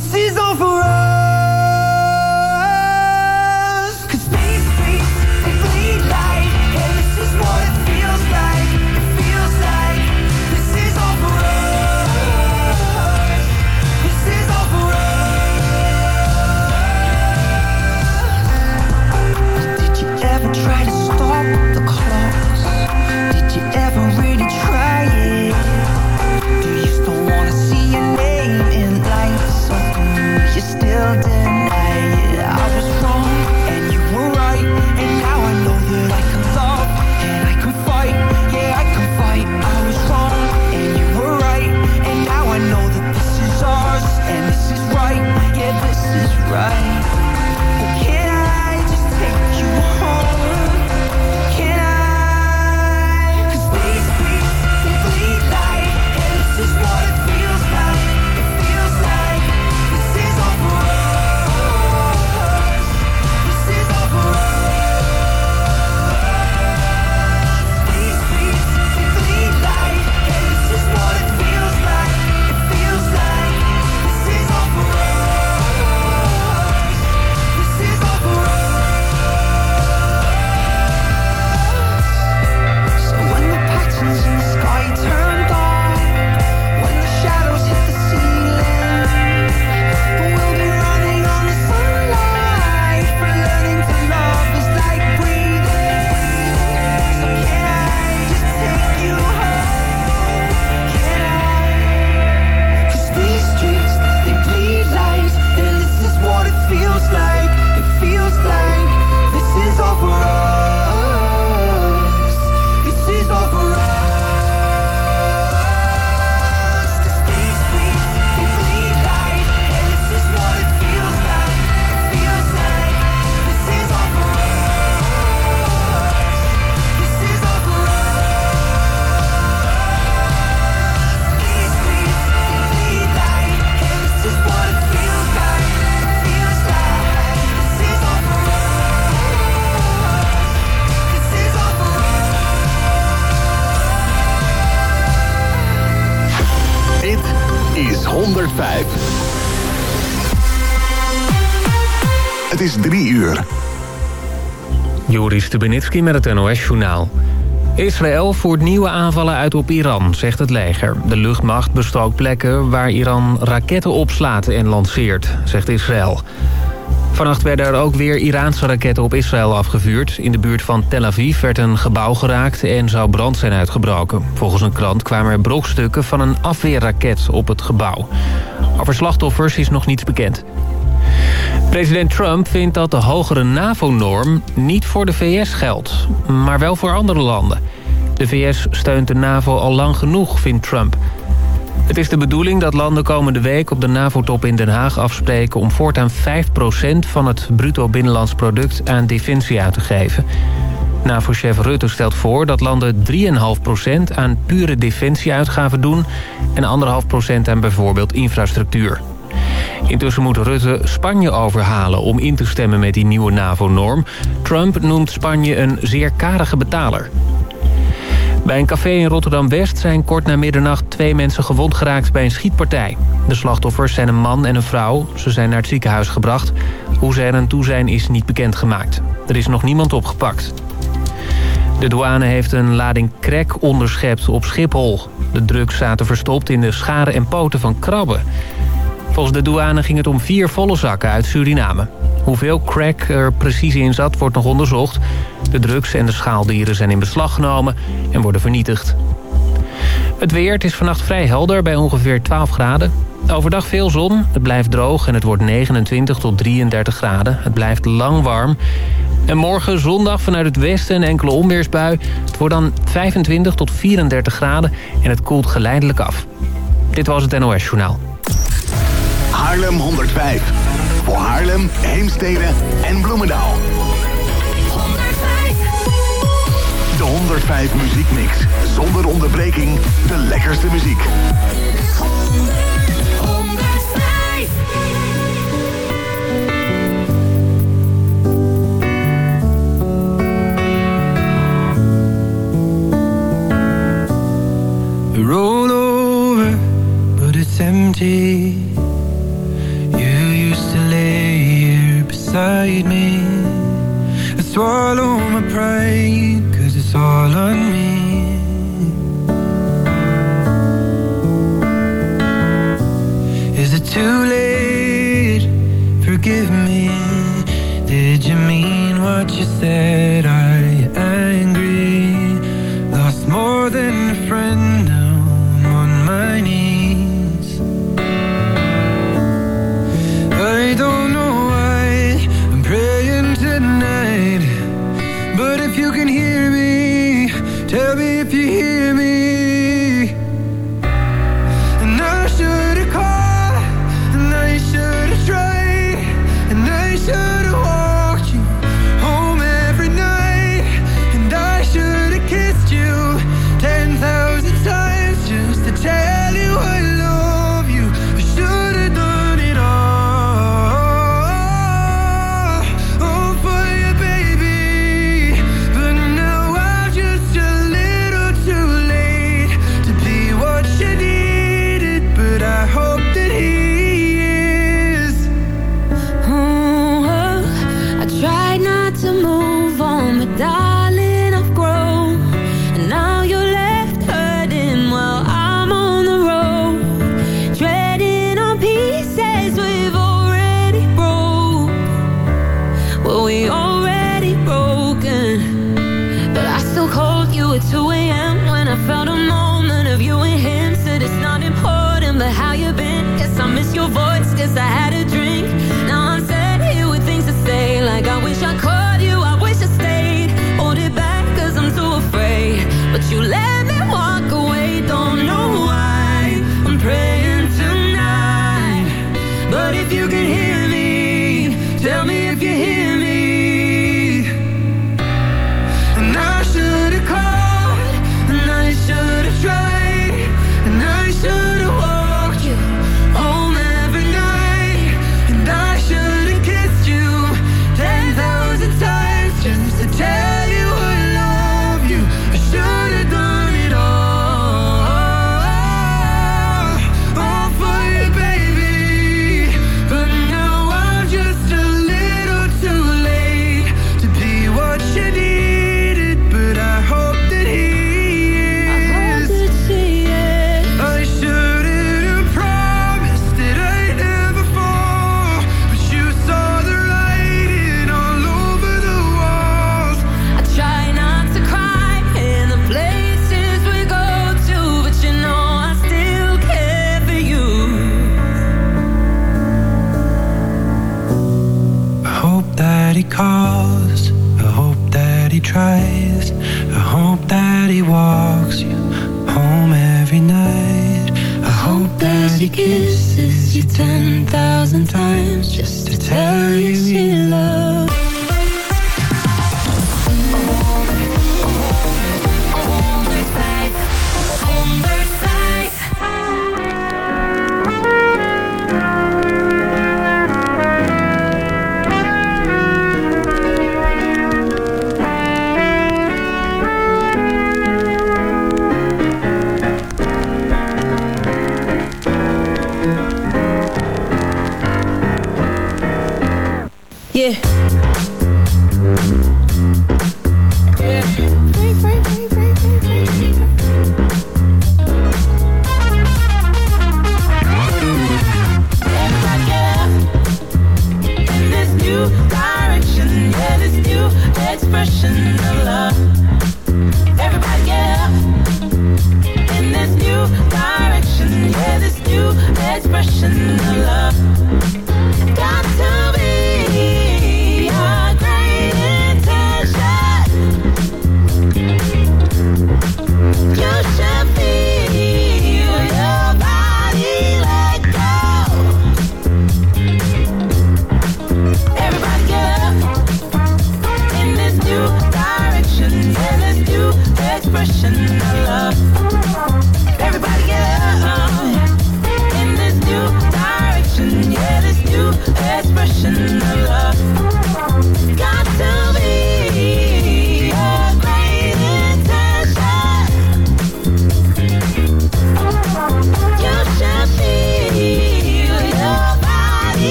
Six season for us. Stubenitski met het NOS-journaal. Israël voert nieuwe aanvallen uit op Iran, zegt het leger. De luchtmacht bestookt plekken waar Iran raketten opslaat en lanceert, zegt Israël. Vannacht werden er ook weer Iraanse raketten op Israël afgevuurd. In de buurt van Tel Aviv werd een gebouw geraakt en zou brand zijn uitgebroken. Volgens een krant kwamen er brokstukken van een afweerraket op het gebouw. Over slachtoffers is nog niets bekend. President Trump vindt dat de hogere NAVO-norm niet voor de VS geldt, maar wel voor andere landen. De VS steunt de NAVO al lang genoeg, vindt Trump. Het is de bedoeling dat landen komende week op de NAVO-top in Den Haag afspreken... om voortaan 5% van het bruto binnenlands product aan defensie uit te geven. NAVO-chef Rutte stelt voor dat landen 3,5% aan pure defensieuitgaven doen... en 1,5% aan bijvoorbeeld infrastructuur. Intussen moet Rutte Spanje overhalen om in te stemmen met die nieuwe NAVO-norm. Trump noemt Spanje een zeer karige betaler. Bij een café in Rotterdam-West zijn kort na middernacht twee mensen gewond geraakt bij een schietpartij. De slachtoffers zijn een man en een vrouw. Ze zijn naar het ziekenhuis gebracht. Hoe ze er aan toe zijn is niet bekendgemaakt. Er is nog niemand opgepakt. De douane heeft een lading crack onderschept op Schiphol. De drugs zaten verstopt in de scharen en poten van krabben. Volgens de douane ging het om vier volle zakken uit Suriname. Hoeveel crack er precies in zat, wordt nog onderzocht. De drugs en de schaaldieren zijn in beslag genomen en worden vernietigd. Het weer, het is vannacht vrij helder bij ongeveer 12 graden. Overdag veel zon, het blijft droog en het wordt 29 tot 33 graden. Het blijft lang warm. En morgen zondag vanuit het westen een enkele onweersbui. Het wordt dan 25 tot 34 graden en het koelt geleidelijk af. Dit was het NOS Journaal. Haarlem 105. Voor Haarlem, Heemstede en Bloemendaal. 105. De 105 muziekmix. Zonder onderbreking de lekkerste muziek. 105. We roll over, but it's empty. Inside me I swallow my pride Cause it's all on me Is it too late? Forgive me Did you mean what you said? Are you angry? Lost more than if you can hear me. Tell me if you hear me.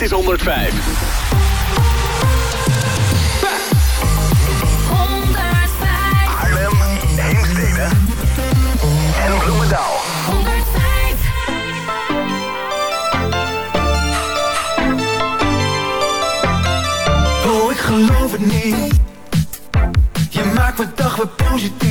Dit is 105. 105. Heemstede en Bloemendaal. Oh, ik geloof het niet. Je maakt mijn dag weer positief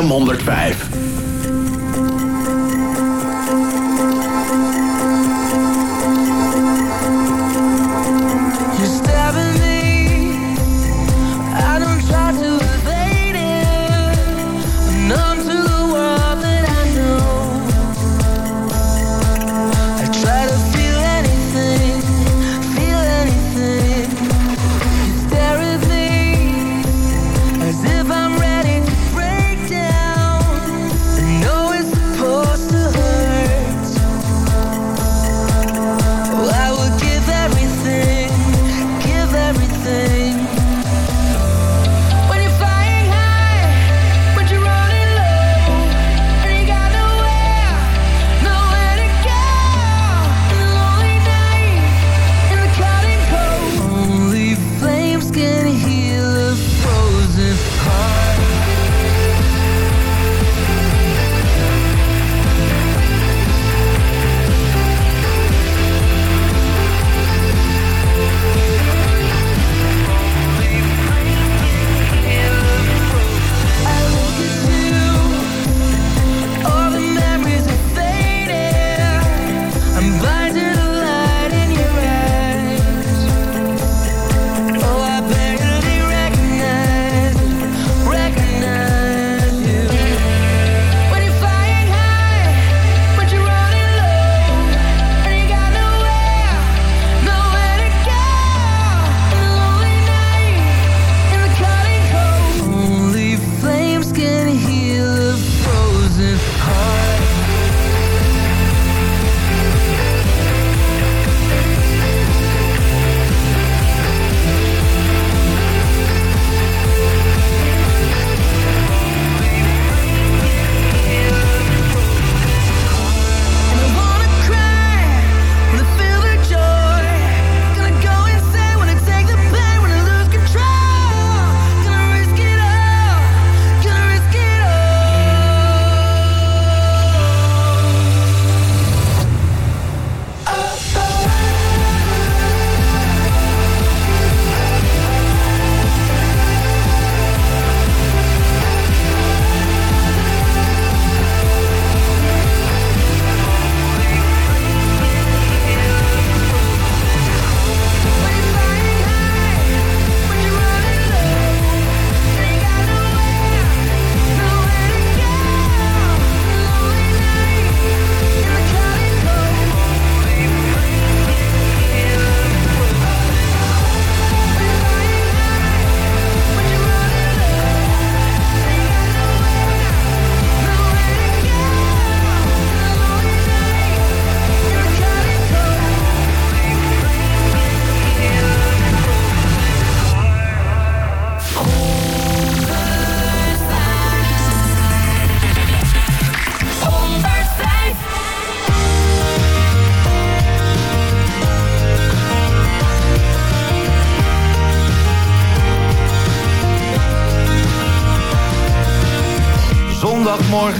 is Haarlem 105.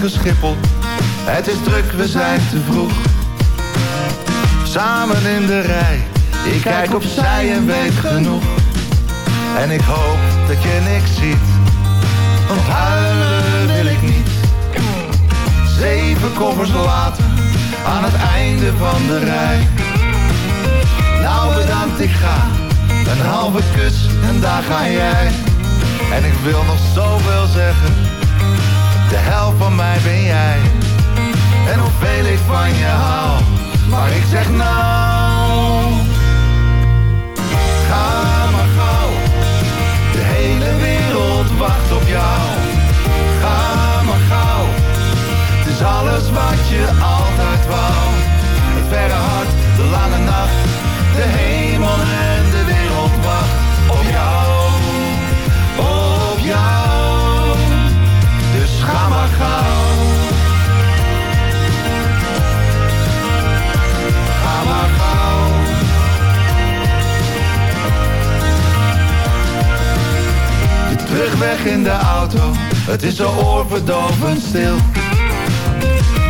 Het is druk, we zijn te vroeg. Samen in de rij, ik kijk opzij en weet genoeg. En ik hoop dat je niks ziet, want huilen wil ik niet. Zeven koffers later, aan het einde van de rij. Nou bedankt, ik ga, een halve kus en daar ga jij. En ik wil nog zoveel zeggen. De helft van mij ben jij. En hoeveel ik van je hou. Maar ik zeg nou Ga maar gauw. De hele wereld wacht op jou. Ga maar gauw. Het is alles wat je altijd wou. Het verre hart, de lange nacht De hemel en terugweg in de auto, het is zo oorverdovend stil.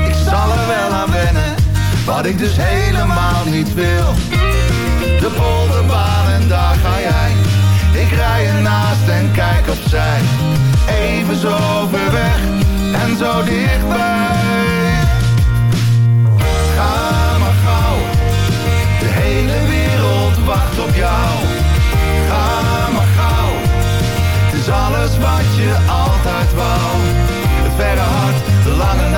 Ik zal er wel aan wennen, wat ik dus helemaal niet wil. De polderbaan en daar ga jij, ik rij ernaast en kijk opzij. Even zo ver weg en zo dichtbij. Ga maar gauw, de hele wereld wacht op jou. Ga alles wat je altijd wou. Het verre hart, de lange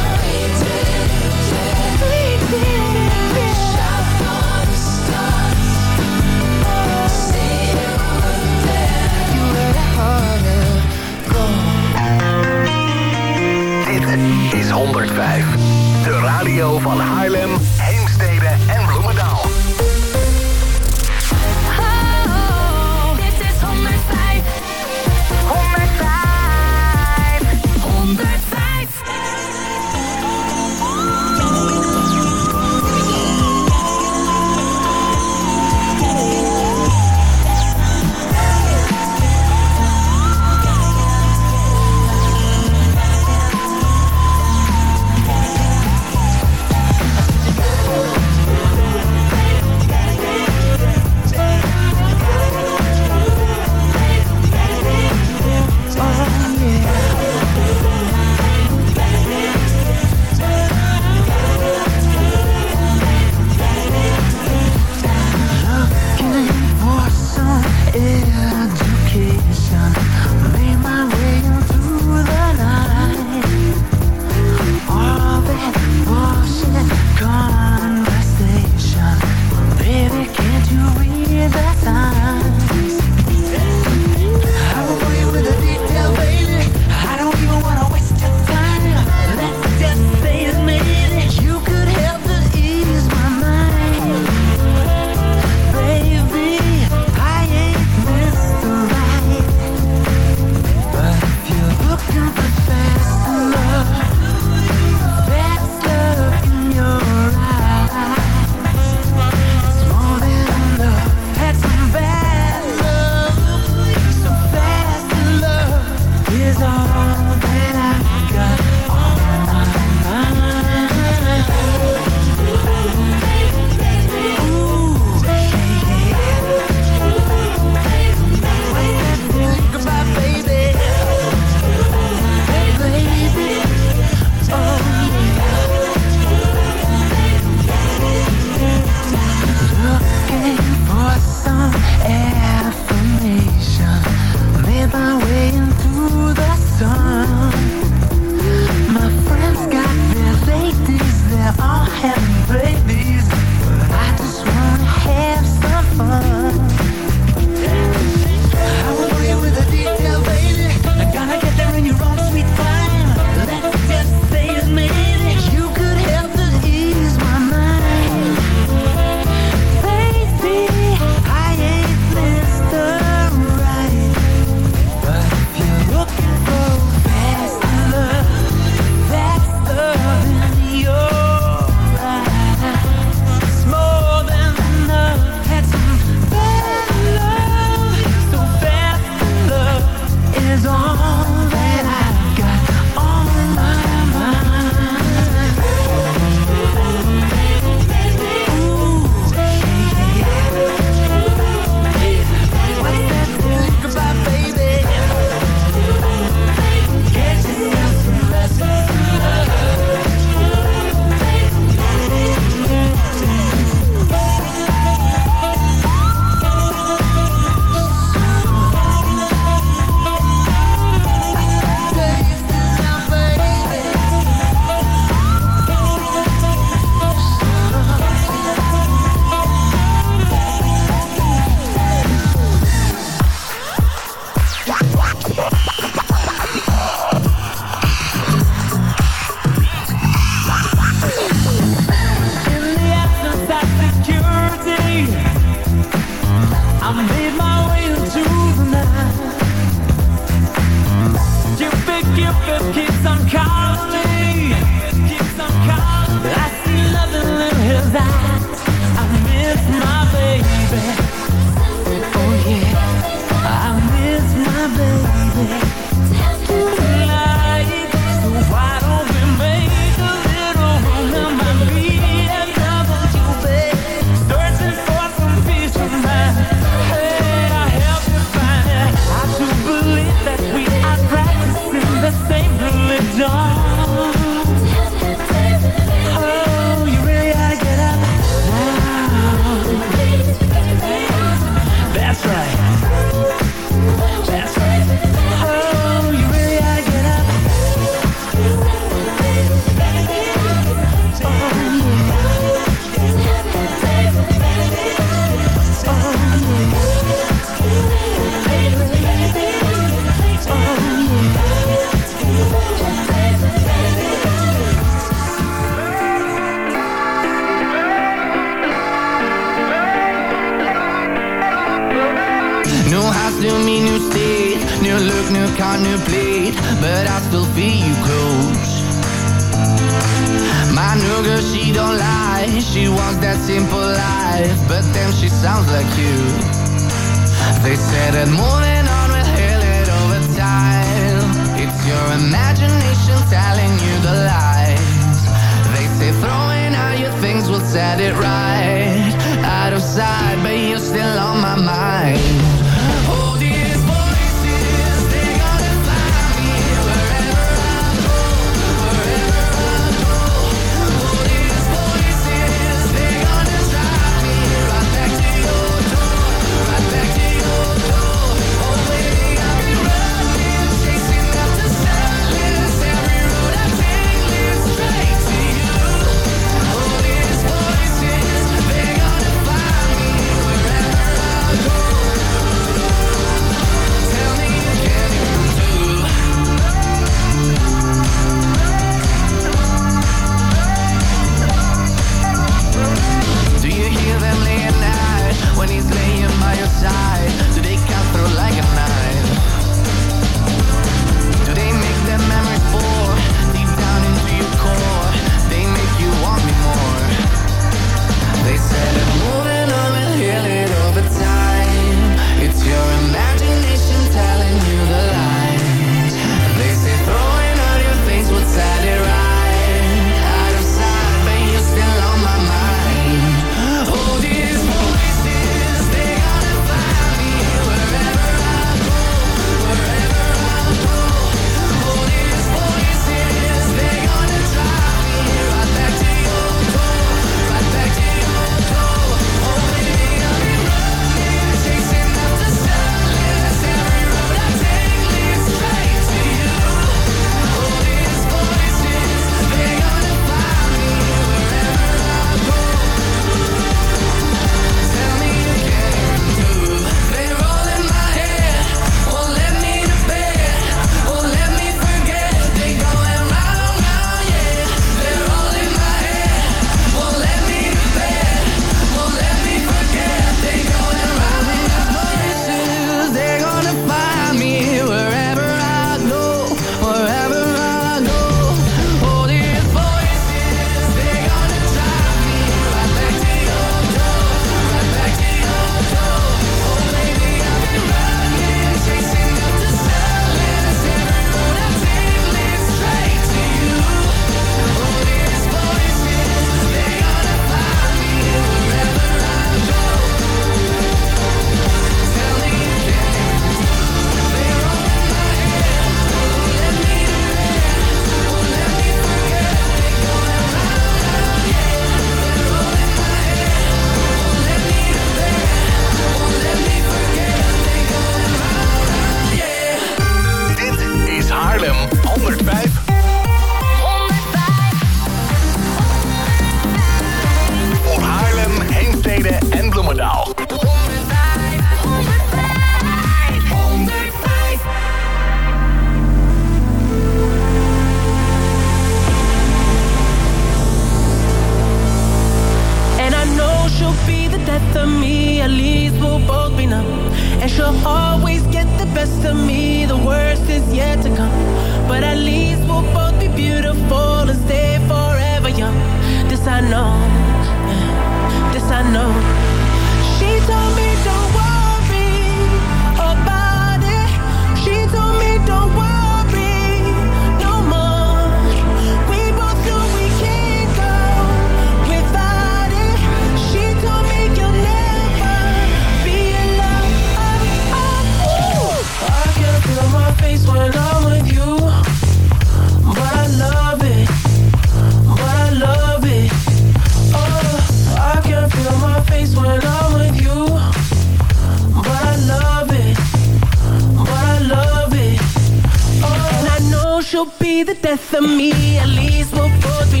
death of me, at least we'll both be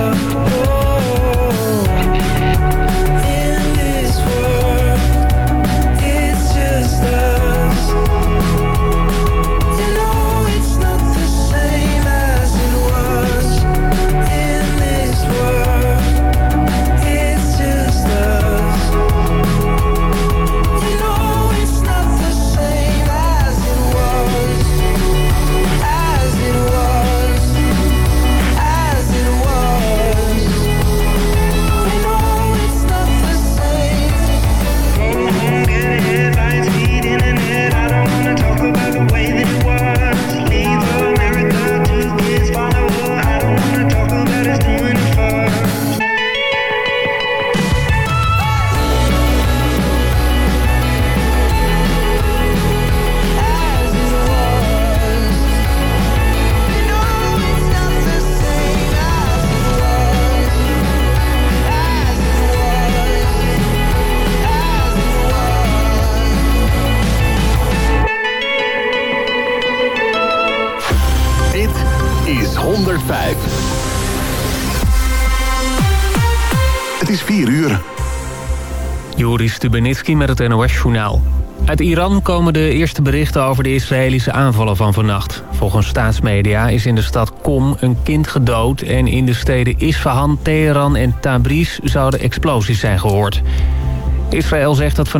Stubenitski met het NOS-journaal. Uit Iran komen de eerste berichten over de Israëlische aanvallen van vannacht. Volgens staatsmedia is in de stad Qom een kind gedood... en in de steden Isfahan, Teheran en Tabriz zouden explosies zijn gehoord. Israël zegt dat vannacht...